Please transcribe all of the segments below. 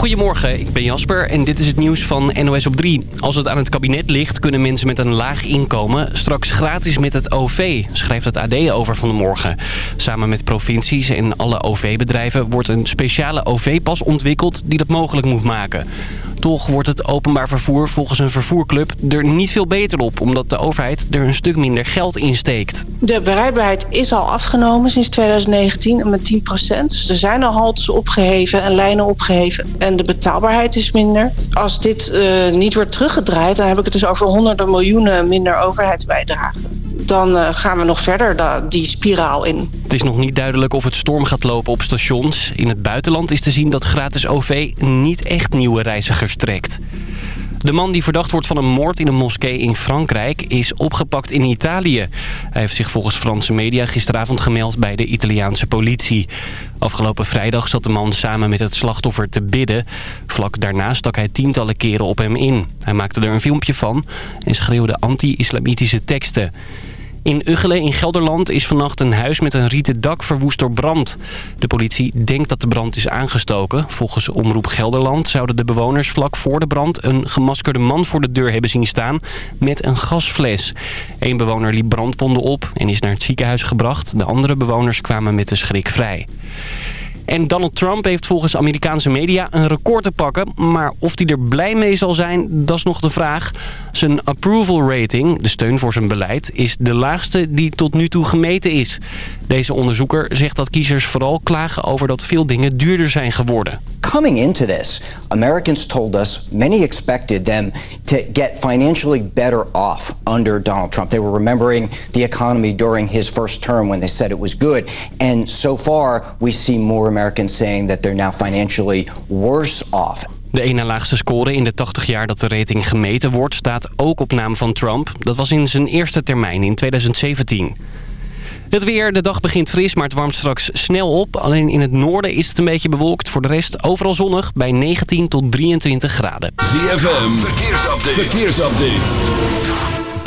Goedemorgen, ik ben Jasper en dit is het nieuws van NOS op 3. Als het aan het kabinet ligt, kunnen mensen met een laag inkomen straks gratis met het OV, schrijft het AD over van de morgen. Samen met provincies en alle OV-bedrijven wordt een speciale OV-pas ontwikkeld die dat mogelijk moet maken. Toch wordt het openbaar vervoer volgens een vervoerclub er niet veel beter op... omdat de overheid er een stuk minder geld in steekt. De bereikbaarheid is al afgenomen sinds 2019 met 10% Dus er zijn al haltes opgeheven en lijnen opgeheven. En de betaalbaarheid is minder. Als dit uh, niet wordt teruggedraaid... dan heb ik het dus over honderden miljoenen minder overheidsbijdragen dan uh, gaan we nog verder die spiraal in. Het is nog niet duidelijk of het storm gaat lopen op stations. In het buitenland is te zien dat gratis OV niet echt nieuwe reizigers trekt. De man die verdacht wordt van een moord in een moskee in Frankrijk is opgepakt in Italië. Hij heeft zich volgens Franse media gisteravond gemeld bij de Italiaanse politie. Afgelopen vrijdag zat de man samen met het slachtoffer te bidden. Vlak daarna stak hij tientallen keren op hem in. Hij maakte er een filmpje van en schreeuwde anti-islamitische teksten. In Uggelen in Gelderland is vannacht een huis met een rieten dak verwoest door brand. De politie denkt dat de brand is aangestoken. Volgens Omroep Gelderland zouden de bewoners vlak voor de brand... een gemaskerde man voor de deur hebben zien staan met een gasfles. Eén bewoner liep brandwonden op en is naar het ziekenhuis gebracht. De andere bewoners kwamen met de schrik vrij. En Donald Trump heeft volgens Amerikaanse media een record te pakken. Maar of hij er blij mee zal zijn, dat is nog de vraag. Zijn approval rating, de steun voor zijn beleid, is de laagste die tot nu toe gemeten is. Deze onderzoeker zegt dat kiezers vooral klagen over dat veel dingen duurder zijn geworden. Coming into this, Americans told us many expected them to get financially better off under Donald Trump. They were remembering the economy during his first term when they said it was good. And so far, we see more Americans saying that they're now financially worse off. De ene laagste score in de 80 jaar dat de rating gemeten wordt... staat ook op naam van Trump. Dat was in zijn eerste termijn in 2017. Het weer, de dag begint fris, maar het warmt straks snel op. Alleen in het noorden is het een beetje bewolkt. Voor de rest overal zonnig bij 19 tot 23 graden. ZFM, verkeersupdate. verkeersupdate.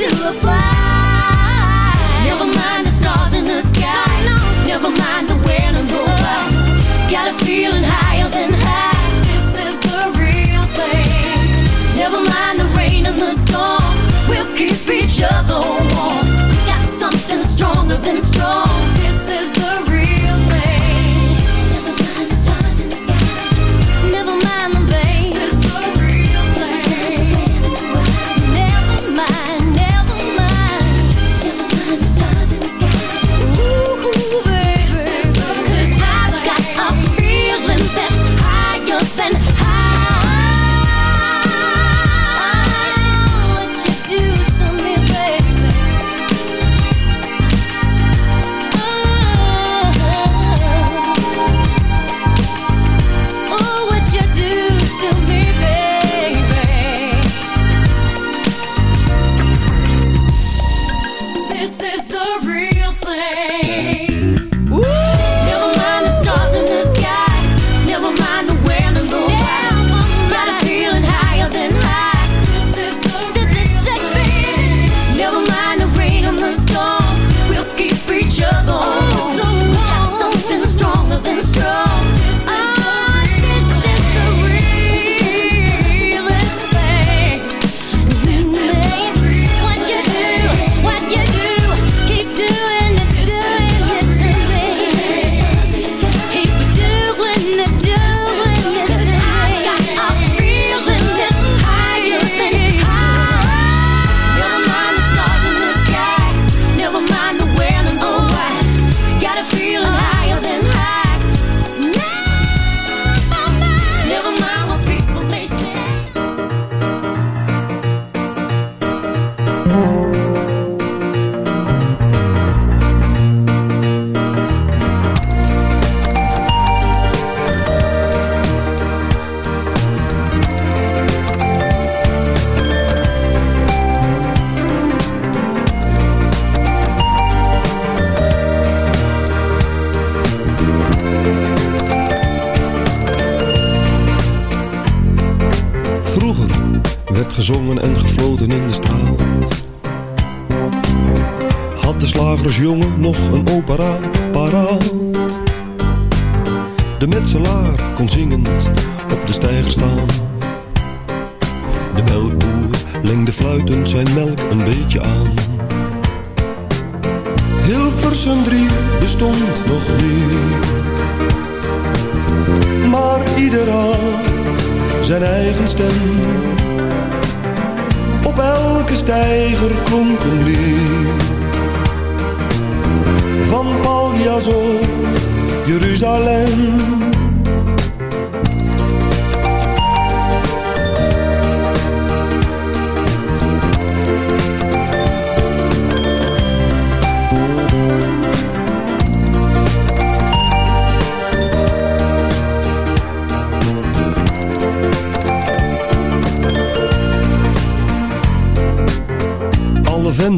Never mind the stars in the sky. Never mind the by. Got a feeling higher than high. This is the real thing. Never mind the rain and the storm. We'll keep each other warm. We got something stronger than strong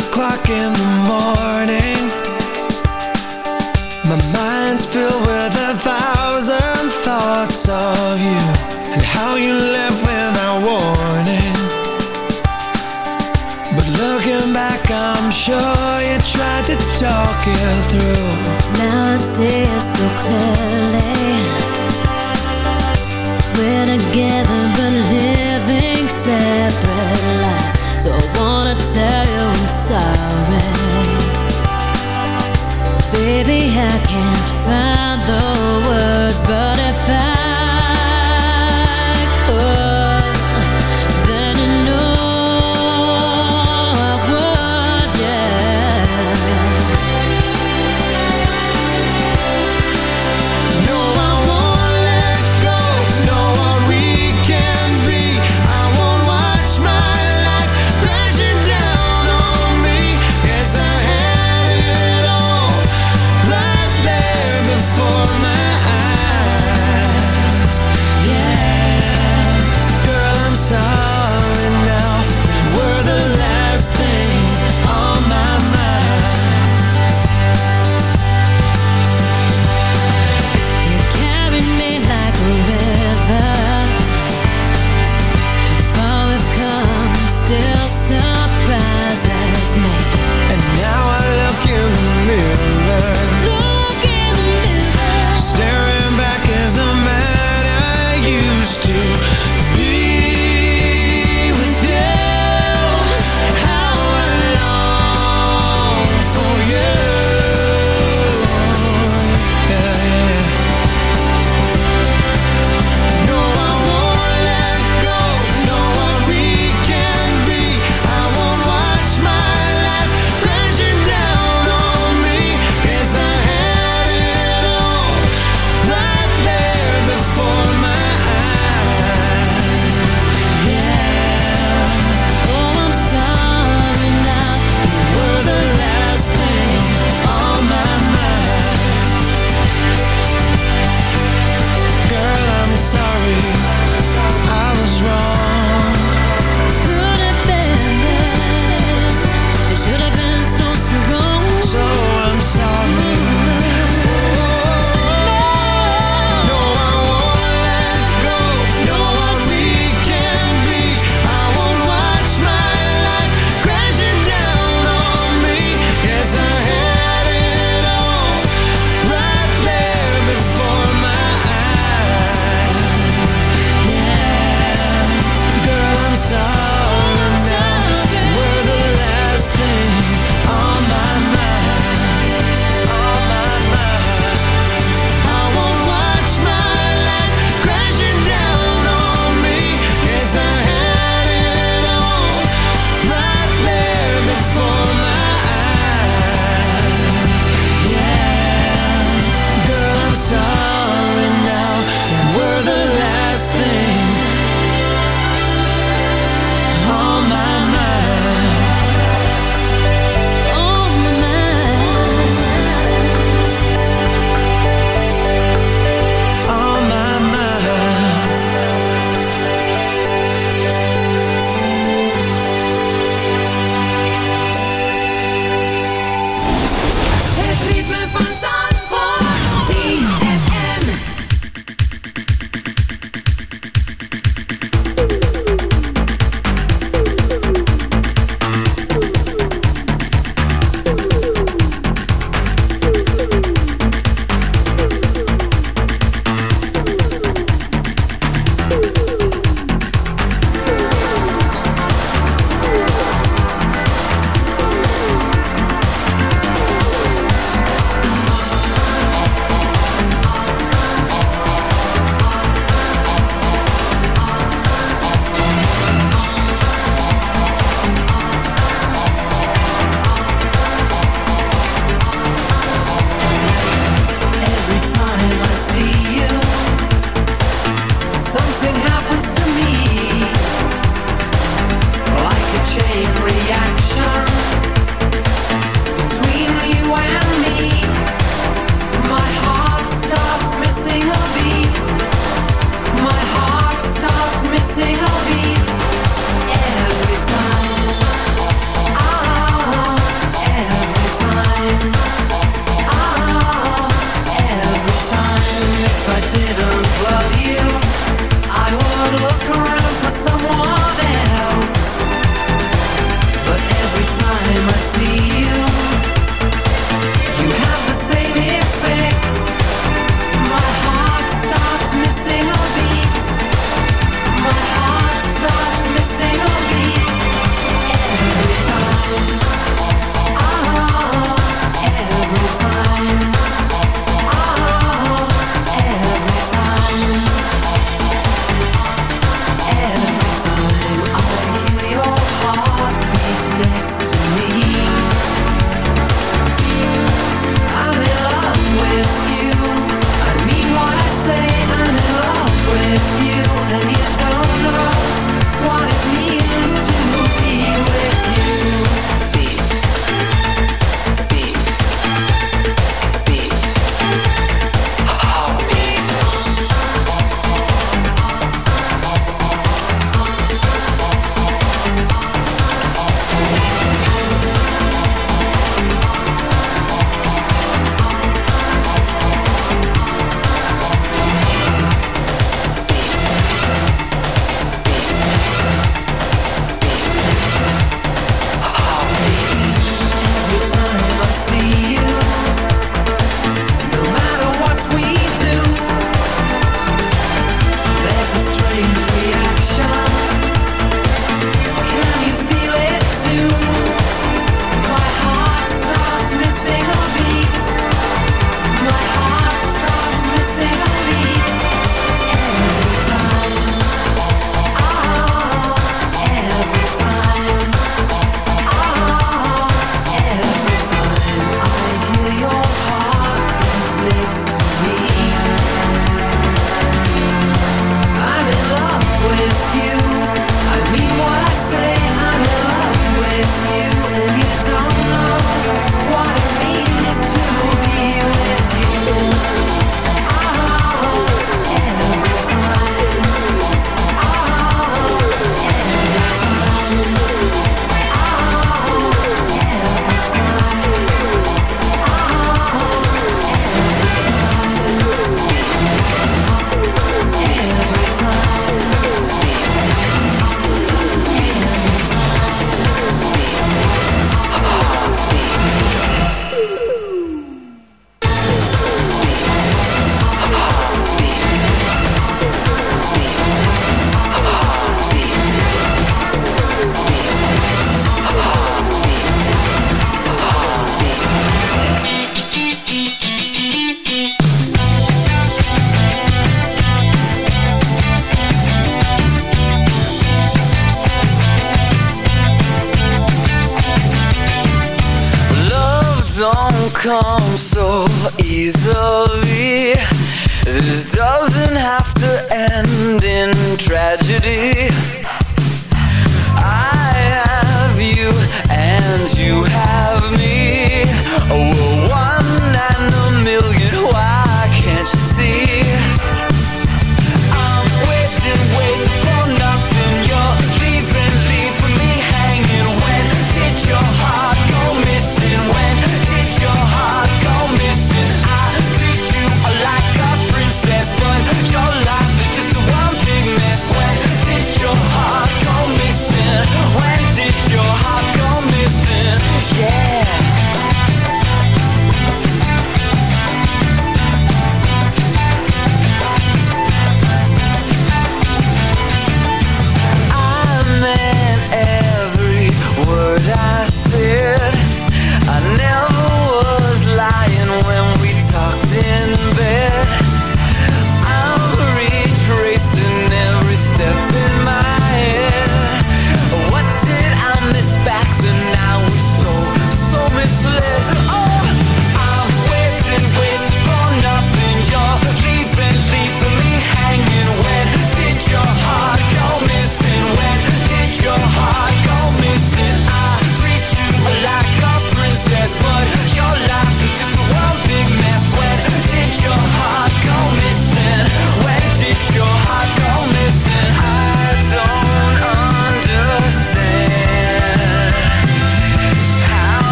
O'clock in the morning My mind's filled with a thousand thoughts of you And how you left without warning But looking back I'm sure you tried to talk it through Now I see it so clearly. We're together but living separate lives. So I wanna tell you sorry. Baby, I can't find the words, but if I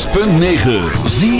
ZFM.